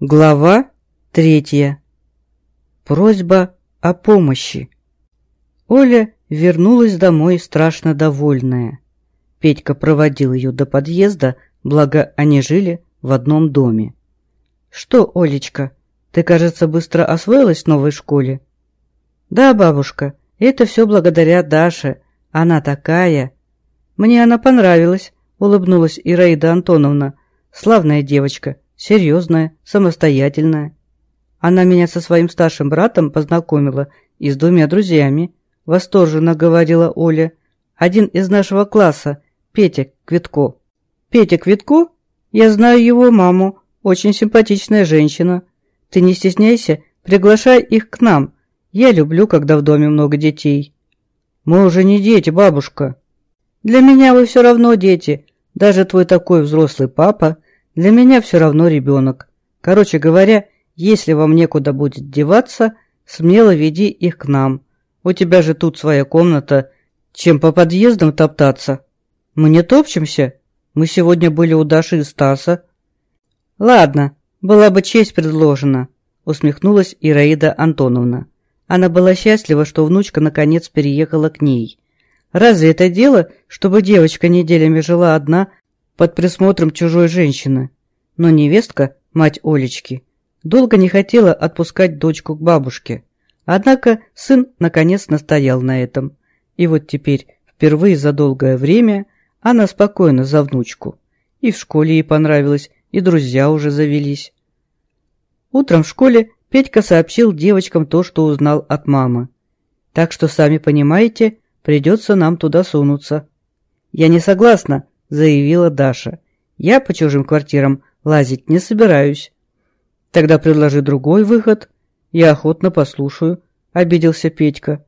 Глава третья. Просьба о помощи. Оля вернулась домой страшно довольная. Петька проводил ее до подъезда, благо они жили в одном доме. «Что, Олечка, ты, кажется, быстро освоилась в новой школе?» «Да, бабушка, это все благодаря Даше. Она такая...» «Мне она понравилась», — улыбнулась Ираида Антоновна. «Славная девочка, серьезная, самостоятельная. Она меня со своим старшим братом познакомила и с двумя друзьями, восторженно говорила Оля. Один из нашего класса, Петя Квитко. Петя Квитко? Я знаю его маму, очень симпатичная женщина. Ты не стесняйся, приглашай их к нам. Я люблю, когда в доме много детей. Мы уже не дети, бабушка. Для меня вы все равно дети. Даже твой такой взрослый папа для меня все равно ребенок. Короче говоря, если вам некуда будет деваться, смело веди их к нам. У тебя же тут своя комната, чем по подъездам топтаться. Мы не топчемся. Мы сегодня были у Даши и Стаса. Ладно, была бы честь предложена, усмехнулась Ираида Антоновна. Она была счастлива, что внучка наконец переехала к ней. Разве это дело, чтобы девочка неделями жила одна под присмотром чужой женщины. Но невестка, мать Олечки, долго не хотела отпускать дочку к бабушке. Однако сын наконец настоял на этом. И вот теперь, впервые за долгое время, она спокойна за внучку. И в школе ей понравилось, и друзья уже завелись. Утром в школе Петька сообщил девочкам то, что узнал от мамы. Так что, сами понимаете, придется нам туда сунуться. Я не согласна, заявила Даша. «Я по чужим квартирам лазить не собираюсь». «Тогда предложи другой выход. Я охотно послушаю», — обиделся Петька.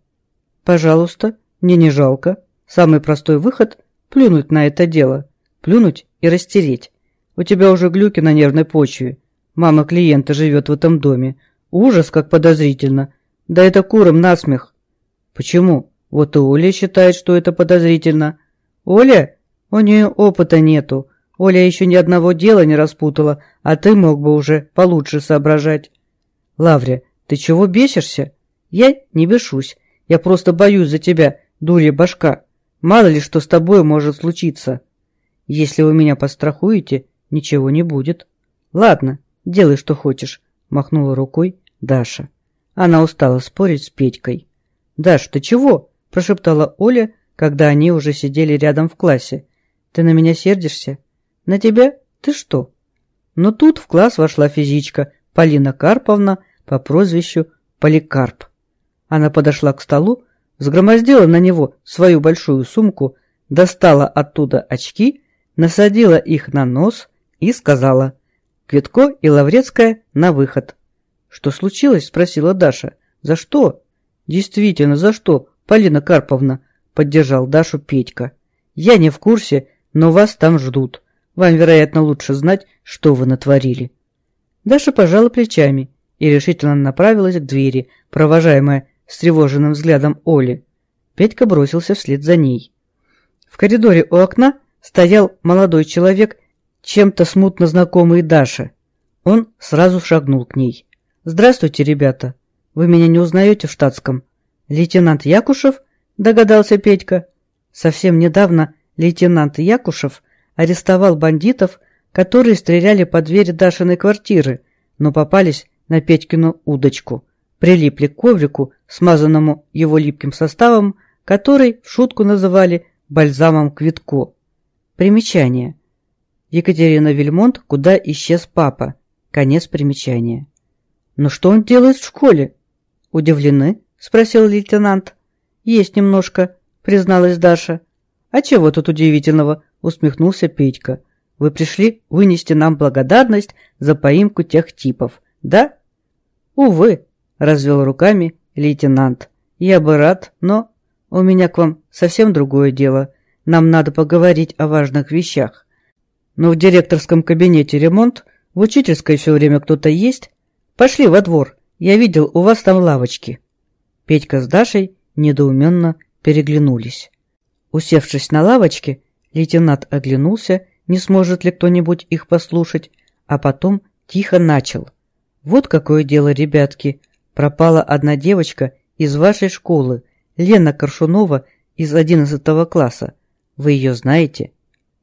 «Пожалуйста, мне не жалко. Самый простой выход — плюнуть на это дело. Плюнуть и растереть. У тебя уже глюки на нервной почве. Мама клиента живет в этом доме. Ужас, как подозрительно. Да это курам насмех». «Почему? Вот и Оля считает, что это подозрительно». «Оля? У нее опыта нету. Оля еще ни одного дела не распутала, а ты мог бы уже получше соображать. Лаврия, ты чего бесишься? Я не бешусь. Я просто боюсь за тебя, дурья башка. Мало ли что с тобой может случиться. Если вы меня пострахуете, ничего не будет. Ладно, делай, что хочешь, махнула рукой Даша. Она устала спорить с Петькой. «Даш, ты чего?» – прошептала Оля, когда они уже сидели рядом в классе. Ты на меня сердишься? На тебя? Ты что? Но тут в класс вошла физичка Полина Карповна по прозвищу Поликарп. Она подошла к столу, взгромоздила на него свою большую сумку, достала оттуда очки, насадила их на нос и сказала «Квитко и Лаврецкая на выход». «Что случилось?» – спросила Даша. «За что?» «Действительно, за что, Полина Карповна?» – поддержал Дашу Петька. «Я не в курсе, но вас там ждут. Вам, вероятно, лучше знать, что вы натворили». Даша пожала плечами и решительно направилась к двери, провожаемая встревоженным взглядом Оли. Петька бросился вслед за ней. В коридоре у окна стоял молодой человек, чем-то смутно знакомый Даше. Он сразу шагнул к ней. «Здравствуйте, ребята. Вы меня не узнаете в штатском?» «Лейтенант Якушев?» – догадался Петька. Совсем недавно лейтенант Якушев арестовал бандитов, которые стреляли по двери Дашиной квартиры, но попались на Петькину удочку. Прилипли к коврику, смазанному его липким составом, который в шутку называли бальзамом Квитко. Примечание. Екатерина Вильмонт, куда исчез папа. Конец примечания. «Но что он делает в школе?» «Удивлены?» – спросил лейтенант. «Есть немножко», – призналась Даша. «А чего тут удивительного?» – усмехнулся Петька. «Вы пришли вынести нам благодарность за поимку тех типов, да?» «Увы», – развел руками лейтенант. «Я бы рад, но у меня к вам совсем другое дело. Нам надо поговорить о важных вещах. Но в директорском кабинете ремонт, в учительской все время кто-то есть. Пошли во двор, я видел, у вас там лавочки». Петька с Дашей недоуменно переглянулись. Усевшись на лавочке, лейтенант оглянулся, не сможет ли кто-нибудь их послушать, а потом тихо начал. Вот какое дело, ребятки. Пропала одна девочка из вашей школы, Лена Коршунова из одиннадцатого класса. Вы ее знаете?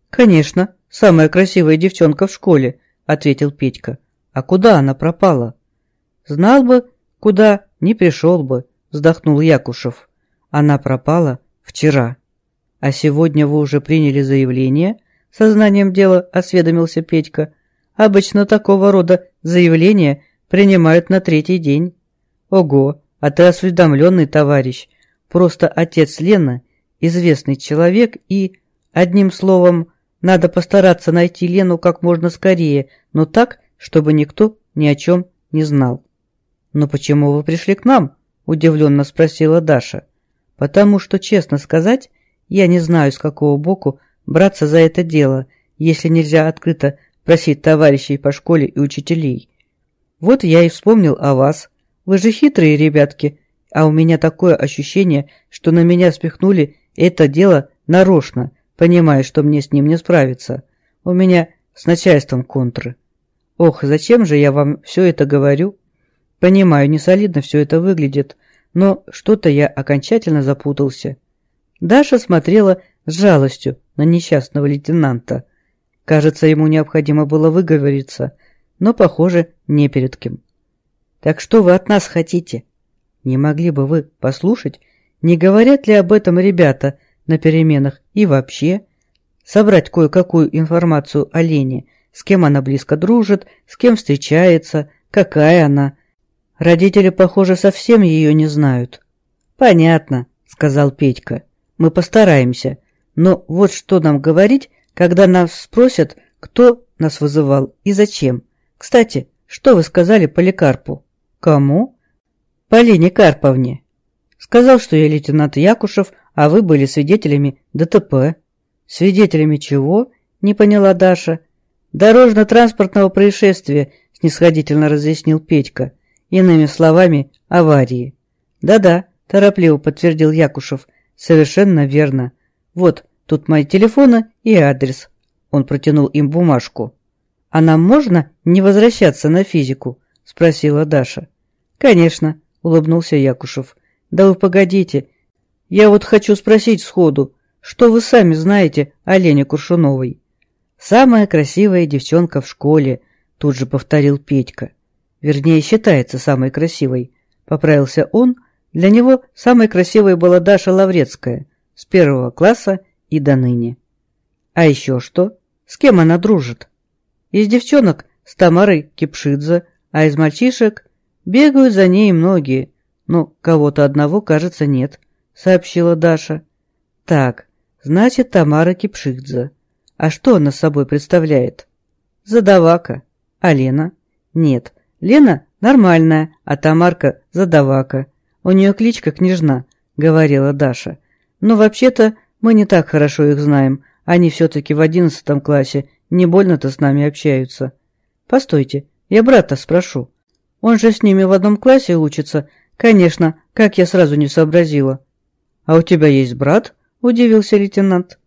Конечно, самая красивая девчонка в школе, ответил Петька. А куда она пропала? Знал бы, куда, не пришел бы, вздохнул Якушев. Она пропала вчера. А сегодня вы уже приняли заявление? Сознанием дела осведомился Петька. Обычно такого рода заявления принимают на третий день. Ого, а ты осведомленный товарищ. Просто отец Лена известный человек и, одним словом, надо постараться найти Лену как можно скорее, но так, чтобы никто ни о чем не знал. «Но почему вы пришли к нам?» – удивленно спросила Даша. «Потому что, честно сказать, я не знаю, с какого боку браться за это дело, если нельзя открыто просить товарищей по школе и учителей. Вот я и вспомнил о вас. Вы же хитрые ребятки, а у меня такое ощущение, что на меня спихнули это дело нарочно, понимая, что мне с ним не справиться. У меня с начальством контры. Ох, зачем же я вам все это говорю? Понимаю, не солидно все это выглядит, но что-то я окончательно запутался. Даша смотрела с жалостью на несчастного лейтенанта. Кажется, ему необходимо было выговориться, но, похоже, не перед кем. «Так что вы от нас хотите? Не могли бы вы послушать, не говорят ли об этом ребята на переменах и вообще? Собрать кое-какую информацию о Лене, с кем она близко дружит, с кем встречается, какая она. Родители, похоже, совсем ее не знают». «Понятно», — сказал Петька. «Мы постараемся. Но вот что нам говорить, когда нас спросят, кто нас вызывал и зачем?» Кстати, что вы сказали Поликарпу? Кому? Полине Карповне. Сказал, что я лейтенант Якушев, а вы были свидетелями ДТП. Свидетелями чего? Не поняла Даша. Дорожно-транспортного происшествия, снисходительно разъяснил Петька. Иными словами, аварии. Да-да, торопливо подтвердил Якушев. Совершенно верно. Вот, тут мои телефоны и адрес. Он протянул им бумажку. «А нам можно не возвращаться на физику?» – спросила Даша. «Конечно», – улыбнулся Якушев. «Да вы погодите. Я вот хочу спросить сходу, что вы сами знаете о Лене Куршуновой?» «Самая красивая девчонка в школе», – тут же повторил Петька. «Вернее, считается самой красивой», – поправился он. Для него самой красивой была Даша Лаврецкая, с первого класса и до ныне. «А еще что? С кем она дружит?» Из девчонок с Тамарой Кипшидзе, а из мальчишек бегают за ней многие, но кого-то одного, кажется, нет, сообщила Даша. Так, значит, Тамара Кипшидзе. А что она собой представляет? Задавака. А Лена? Нет, Лена нормальная, а Тамарка задавака. У нее кличка Княжна, говорила Даша. Но вообще-то мы не так хорошо их знаем, они все-таки в одиннадцатом классе не больно-то с нами общаются. Постойте, я брата спрошу. Он же с ними в одном классе учится. Конечно, как я сразу не сообразила. А у тебя есть брат? Удивился лейтенант.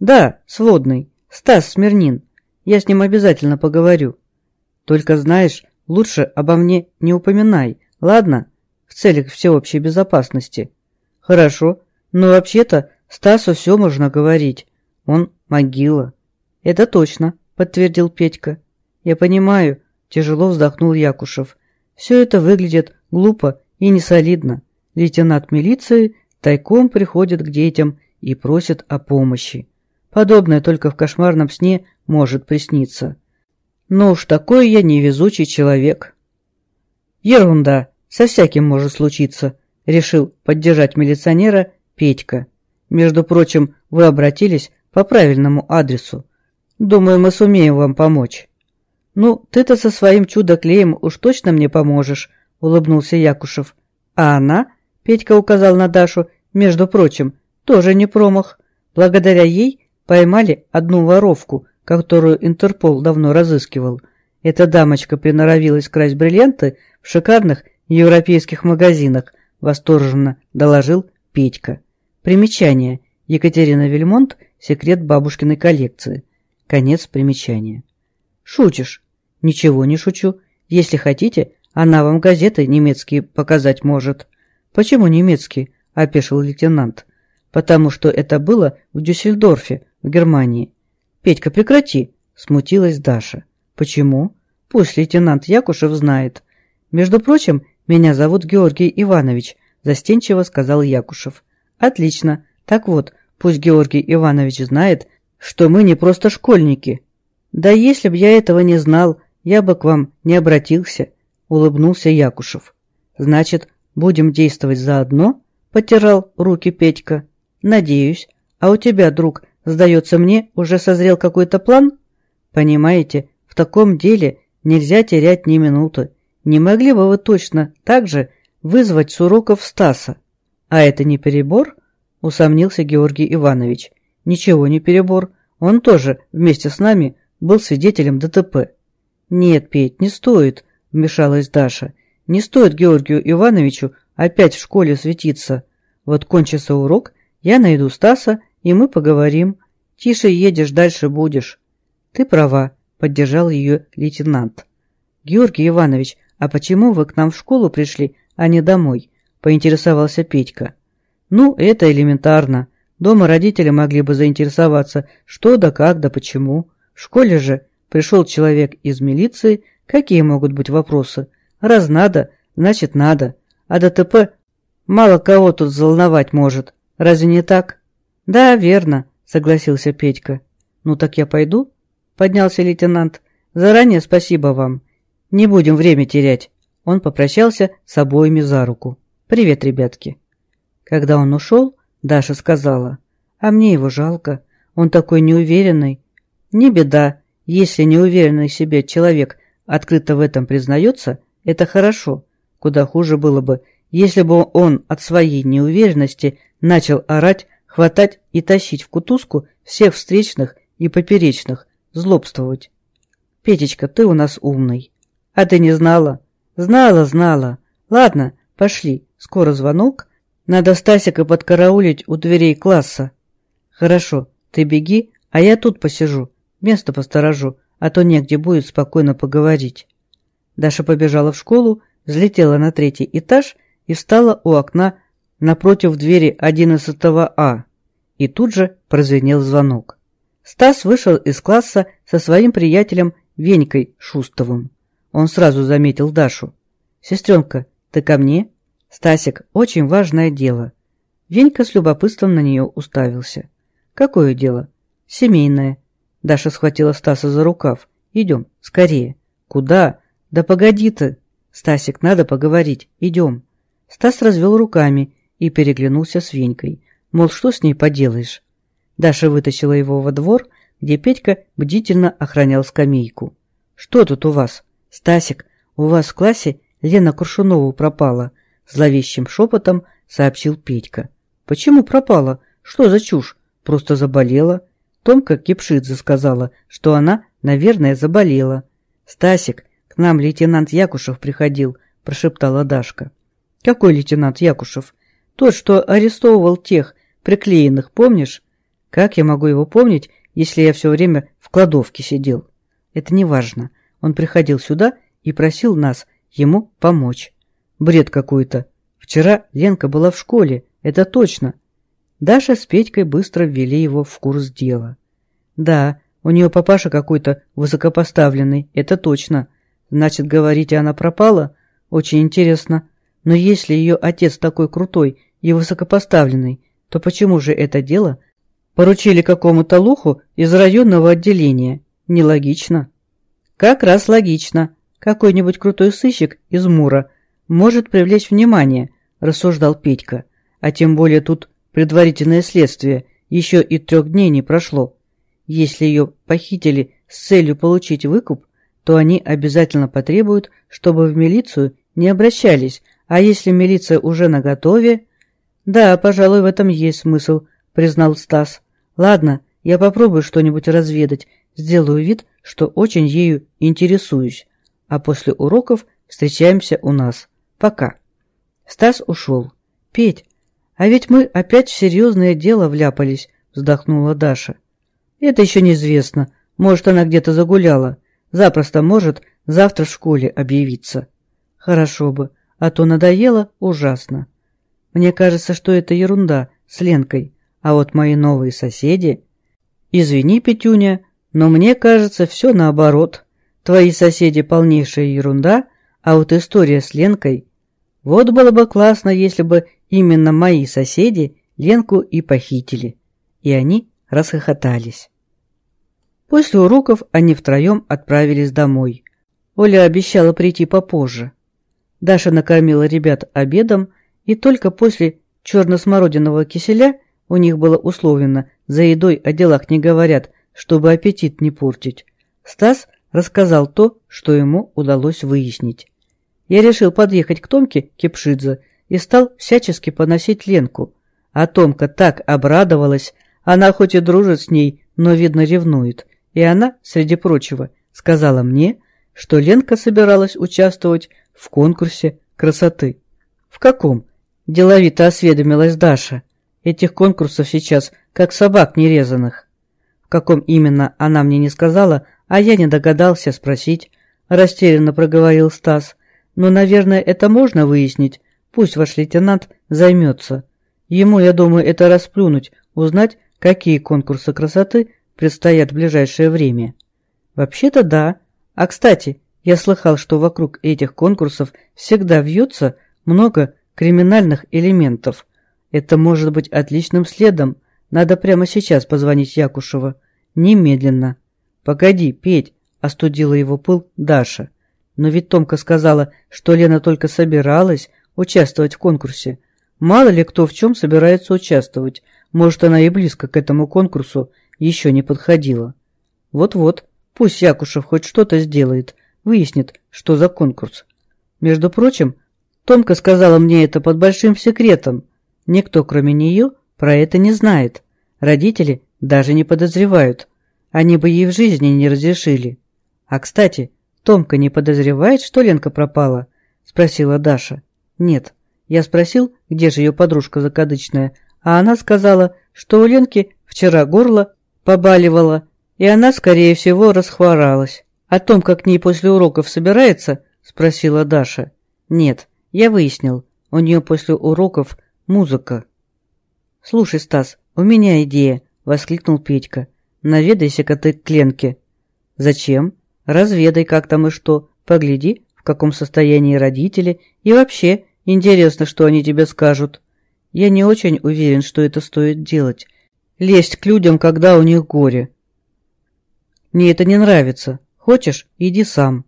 Да, сводный. Стас Смирнин. Я с ним обязательно поговорю. Только знаешь, лучше обо мне не упоминай, ладно? В целях всеобщей безопасности. Хорошо, но вообще-то Стасу все можно говорить. Он могила. «Это точно», — подтвердил Петька. «Я понимаю», — тяжело вздохнул Якушев. «Все это выглядит глупо и несолидно. Лейтенант милиции тайком приходит к детям и просит о помощи. Подобное только в кошмарном сне может присниться. Но уж такой я невезучий человек». «Ерунда, со всяким может случиться», — решил поддержать милиционера Петька. «Между прочим, вы обратились по правильному адресу. Думаю, мы сумеем вам помочь». «Ну, ты-то со своим чудо-клеем уж точно мне поможешь», — улыбнулся Якушев. «А она?» — Петька указал на Дашу. «Между прочим, тоже не промах. Благодаря ей поймали одну воровку, которую Интерпол давно разыскивал. Эта дамочка приноровилась красть бриллианты в шикарных европейских магазинах», — восторженно доложил Петька. Примечание. Екатерина Вельмонт «Секрет бабушкиной коллекции». Конец примечания. Шутишь? Ничего не шучу. Если хотите, Она вам газеты немецкие показать может». «Почему немецкие?» – опешил лейтенант. «Потому что это было в Дюссельдорфе, в Германии». «Петька, прекрати!» – смутилась Даша. «Почему?» «Пусть лейтенант Якушев знает. Между прочим, меня зовут Георгий Иванович», – застенчиво сказал Якушев. «Отлично. Так вот, пусть Георгий Иванович знает, что мы не просто школьники». «Да если б я этого не знал, я бы к вам не обратился», – улыбнулся Якушев. «Значит, будем действовать заодно?» – потирал руки Петька. «Надеюсь. А у тебя, друг, сдается мне, уже созрел какой-то план?» «Понимаете, в таком деле нельзя терять ни минуты. Не могли бы вы точно так же вызвать с уроков Стаса?» «А это не перебор?» – усомнился Георгий Иванович. «Ничего не перебор. Он тоже вместе с нами был свидетелем ДТП». «Нет, Петь, не стоит», – вмешалась Даша. «Не стоит Георгию Ивановичу опять в школе светиться. Вот кончится урок, я найду Стаса, и мы поговорим. Тише едешь, дальше будешь». «Ты права», – поддержал ее лейтенант. «Георгий Иванович, а почему вы к нам в школу пришли, а не домой?» поинтересовался Петька. «Ну, это элементарно. Дома родители могли бы заинтересоваться, что да как да почему. В школе же пришел человек из милиции, какие могут быть вопросы? Раз надо, значит надо. А ДТП мало кого тут взволновать может. Разве не так?» «Да, верно», — согласился Петька. «Ну так я пойду?» — поднялся лейтенант. «Заранее спасибо вам. Не будем время терять». Он попрощался с обоими за руку. «Привет, ребятки». Когда он ушел, Даша сказала, «А мне его жалко, он такой неуверенный». «Не беда, если неуверенный в себе человек открыто в этом признается, это хорошо. Куда хуже было бы, если бы он от своей неуверенности начал орать, хватать и тащить в кутузку всех встречных и поперечных, злобствовать. Петечка, ты у нас умный. А ты не знала? Знала, знала. Ладно, пошли, Скоро звонок. Надо Стасика подкараулить у дверей класса. Хорошо, ты беги, а я тут посижу, место посторожу, а то негде будет спокойно поговорить. Даша побежала в школу, взлетела на третий этаж и встала у окна напротив двери 11 А. И тут же прозвенел звонок. Стас вышел из класса со своим приятелем Венькой Шустовым. Он сразу заметил Дашу. «Сестренка, ты ко мне?» «Стасик, очень важное дело». Венька с любопытством на нее уставился. «Какое дело?» «Семейное». Даша схватила Стаса за рукав. «Идем, скорее». «Куда?» «Да погоди ты!» «Стасик, надо поговорить. Идем». Стас развел руками и переглянулся с Венькой. Мол, что с ней поделаешь? Даша вытащила его во двор, где Петька бдительно охранял скамейку. «Что тут у вас?» «Стасик, у вас в классе Лена Куршунова пропала. Зловещим шепотом сообщил Петька. «Почему пропала? Что за чушь? Просто заболела». Томка Кипшидзе сказала, что она, наверное, заболела. «Стасик, к нам лейтенант Якушев приходил», – прошептала Дашка. «Какой лейтенант Якушев? Тот, что арестовывал тех, приклеенных, помнишь? Как я могу его помнить, если я все время в кладовке сидел? Это не важно. Он приходил сюда и просил нас ему помочь. Бред какой-то. Вчера Ленка была в школе, это точно. Даша с Петькой быстро ввели его в курс дела. Да, у нее папаша какой-то высокопоставленный, это точно. Значит, говорите, она пропала? Очень интересно. Но если ее отец такой крутой и высокопоставленный, то почему же это дело поручили какому-то луху из районного отделения? Нелогично. Как раз логично. Какой-нибудь крутой сыщик из Мура может привлечь внимание, рассуждал Петька. А тем более тут предварительное следствие, еще и трех дней не прошло. Если ее похитили с целью получить выкуп, то они обязательно потребуют, чтобы в милицию не обращались, а если милиция уже наготове... Да, пожалуй, в этом есть смысл, признал Стас. Ладно, я попробую что-нибудь разведать, сделаю вид, что очень ею интересуюсь, а после уроков встречаемся у нас. Пока. Стас ушел. Петь, а ведь мы опять в серьезное дело вляпались, вздохнула Даша. Это еще неизвестно. Может, она где-то загуляла. Запросто может завтра в школе объявиться. Хорошо бы, а то надоело ужасно. Мне кажется, что это ерунда с Ленкой, а вот мои новые соседи... Извини, Петюня, но мне кажется, все наоборот. Твои соседи полнейшая ерунда, а вот история с Ленкой... Вот было бы классно, если бы именно мои соседи Ленку и похитили. И они расхохотались. После уроков они втроем отправились домой. Оля обещала прийти попозже. Даша накормила ребят обедом, и только после черно-смородиного киселя у них было условлено «за едой о делах не говорят», чтобы аппетит не портить. Стас рассказал то, что ему удалось выяснить. Я решил подъехать к Томке Кипшидзе и стал всячески поносить Ленку. А Томка так обрадовалась, она хоть и дружит с ней, но, видно, ревнует. И она, среди прочего, сказала мне, что Ленка собиралась участвовать в конкурсе красоты. В каком? Деловито осведомилась Даша. Этих конкурсов сейчас как собак нерезанных. В каком именно она мне не сказала, а я не догадался спросить. Растерянно проговорил Стас. Но, наверное, это можно выяснить. Пусть ваш лейтенант займется. Ему, я думаю, это расплюнуть, узнать, какие конкурсы красоты предстоят в ближайшее время. Вообще-то да. А, кстати, я слыхал, что вокруг этих конкурсов всегда вьется много криминальных элементов. Это может быть отличным следом. Надо прямо сейчас позвонить Якушева. Немедленно. Погоди, Петь, остудила его пыл Даша. Но ведь Томка сказала, что Лена только собиралась участвовать в конкурсе. Мало ли кто в чем собирается участвовать. Может, она и близко к этому конкурсу еще не подходила. Вот-вот, пусть Якушев хоть что-то сделает, выяснит, что за конкурс. Между прочим, Томка сказала мне это под большим секретом. Никто, кроме нее, про это не знает. Родители даже не подозревают. Они бы ей в жизни не разрешили. А, кстати, Томка не подозревает, что Ленка пропала? Спросила Даша. Нет. Я спросил, где же ее подружка закадычная, а она сказала, что у Ленки вчера горло побаливало, и она, скорее всего, расхворалась. О том, как к ней после уроков собирается, спросила Даша. Нет, я выяснил, у нее после уроков музыка. Слушай, Стас, у меня идея, воскликнул Петька. Наведайся-ка ты к Ленке. Зачем? Разведай, как там и что. Погляди, в каком состоянии родители. И вообще, интересно, что они тебе скажут. Я не очень уверен, что это стоит делать. Лезть к людям, когда у них горе. Мне это не нравится. Хочешь, иди сам.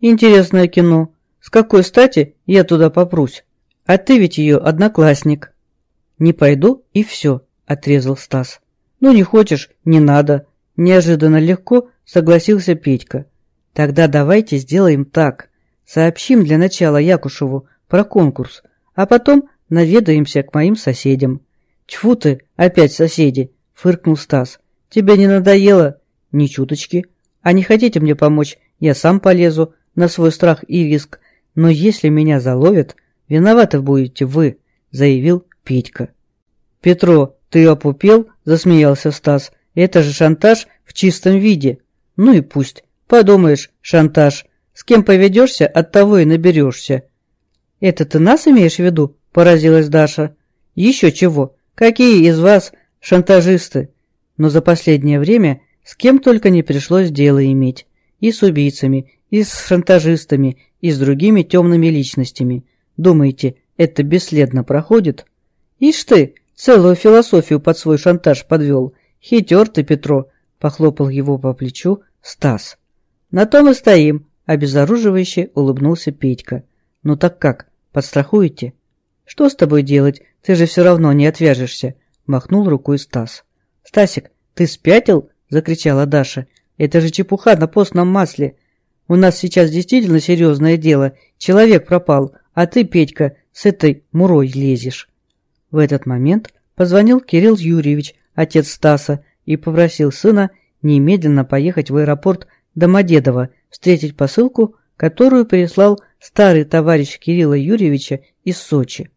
Интересное кино. С какой стати я туда попрусь? А ты ведь ее одноклассник. Не пойду и все, отрезал Стас. Ну не хочешь, не надо. Неожиданно легко согласился Петька. Тогда давайте сделаем так. Сообщим для начала Якушеву про конкурс, а потом наведаемся к моим соседям. Тьфу ты, опять соседи, фыркнул Стас. Тебе не надоело? Ни чуточки. А не хотите мне помочь, я сам полезу на свой страх и риск. Но если меня заловят, виноваты будете вы, заявил Петька. Петро, ты опупел? Засмеялся Стас. Это же шантаж в чистом виде. Ну и пусть. Подумаешь, шантаж. С кем поведешься, от того и наберешься. Это ты нас имеешь в виду? Поразилась Даша. Еще чего. Какие из вас шантажисты? Но за последнее время с кем только не пришлось дело иметь. И с убийцами, и с шантажистами, и с другими темными личностями. Думаете, это бесследно проходит? Ишь ты, целую философию под свой шантаж подвел. Хитер ты, Петро, похлопал его по плечу Стас. На том и стоим, обезоруживающе улыбнулся Петька. Ну так как, подстрахуете? Что с тобой делать? Ты же все равно не отвяжешься, махнул рукой Стас. Стасик, ты спятил? закричала Даша. Это же чепуха на постном масле. У нас сейчас действительно серьезное дело. Человек пропал, а ты, Петька, с этой мурой лезешь. В этот момент позвонил Кирилл Юрьевич, отец Стаса, и попросил сына немедленно поехать в аэропорт Домодедово, встретить посылку, которую прислал старый товарищ Кирилла Юрьевича из Сочи.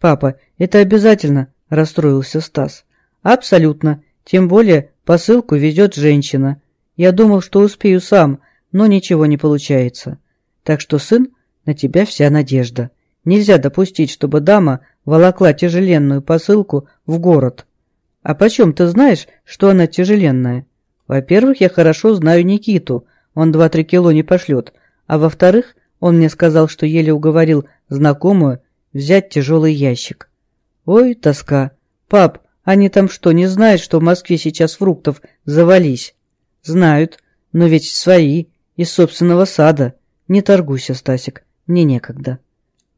«Папа, это обязательно?» – расстроился Стас. «Абсолютно. Тем более посылку везет женщина. Я думал, что успею сам, но ничего не получается. Так что сын На тебя вся надежда. Нельзя допустить, чтобы дама волокла тяжеленную посылку в город. А почем ты знаешь, что она тяжеленная? Во-первых, я хорошо знаю Никиту, он два-три кило не пошлет. А во-вторых, он мне сказал, что еле уговорил знакомую взять тяжелый ящик. Ой, тоска. Пап, они там что, не знают, что в Москве сейчас фруктов завались? Знают, но ведь свои, из собственного сада. Не торгуйся, Стасик, мне некогда.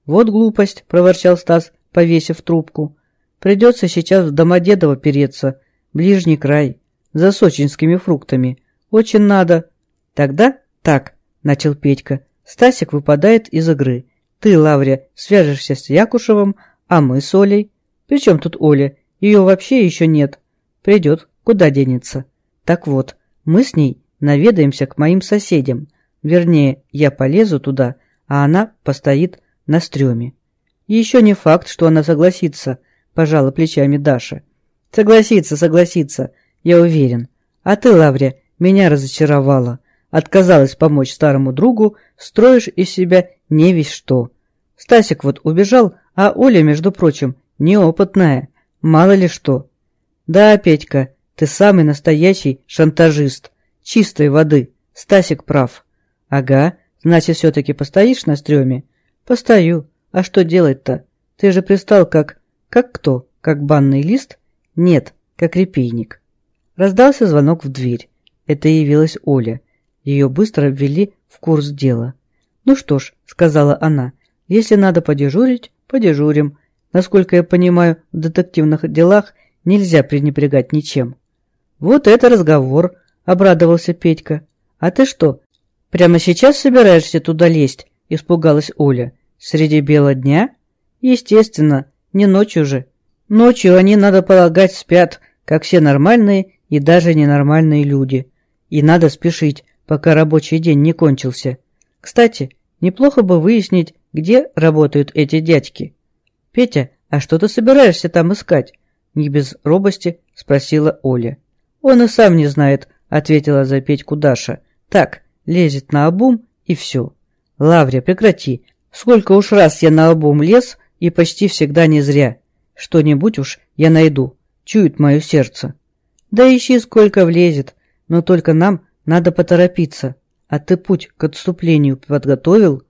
Вот глупость, проворчал Стас, повесив трубку. Придется сейчас в Домодедово переться, ближний край, за сочинскими фруктами. Очень надо. Тогда так, начал Петька. Стасик выпадает из игры. Ты, Лаврия, свяжешься с Якушевым, а мы с Олей. Причем тут Оля? Ее вообще еще нет. Придет, куда денется. Так вот, мы с ней наведаемся к моим соседям. Вернее, я полезу туда, а она постоит на стреме. Еще не факт, что она согласится, пожала плечами Даша. Согласится, согласится, я уверен. А ты, Лаврия, меня разочаровала. Отказалась помочь старому другу, строишь из себя не весь что. Стасик вот убежал, а Оля, между прочим, неопытная. Мало ли что. Да, Петька, ты самый настоящий шантажист. Чистой воды. Стасик прав. Ага, значит, все-таки постоишь на стреме? Постою. А что делать-то? Ты же пристал как... Как кто? Как банный лист? Нет, как репейник. Раздался звонок в дверь. Это явилась Оля. Ее быстро ввели в курс дела. «Ну что ж», — сказала она, — «если надо подежурить, подежурим. Насколько я понимаю, в детективных делах нельзя пренебрегать ничем. Вот это разговор, обрадовался Петька. А ты что, прямо сейчас собираешься туда лезть? Испугалась Оля. Среди бела дня? Естественно, не ночью же. Ночью они, надо полагать, спят, как все нормальные и даже ненормальные люди. И надо спешить, пока рабочий день не кончился. Кстати, неплохо бы выяснить, где работают эти дядьки. «Петя, а что ты собираешься там искать?» Не без робости спросила Оля. «Он и сам не знает», — ответила за Петьку Даша. «Так, лезет на обум и все». «Лаврия, прекрати. Сколько уж раз я на обум лез, и почти всегда не зря. Что-нибудь уж я найду. Чует мое сердце». «Да ищи, сколько влезет. Но только нам надо поторопиться. А ты путь к отступлению подготовил?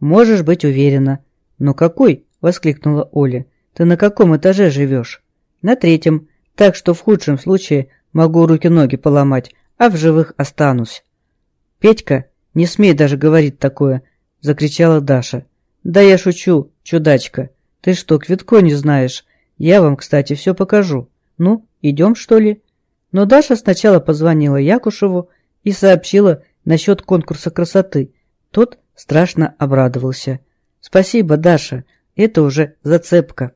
Можешь быть уверена. Но какой? воскликнула Оля. «Ты на каком этаже живешь?» «На третьем, так что в худшем случае могу руки-ноги поломать, а в живых останусь». «Петька, не смей даже говорить такое!» – закричала Даша. «Да я шучу, чудачка. Ты что, Квитко не знаешь? Я вам, кстати, все покажу. Ну, идем, что ли?» Но Даша сначала позвонила Якушеву и сообщила насчет конкурса красоты. Тот страшно обрадовался. «Спасибо, Даша. Это уже зацепка.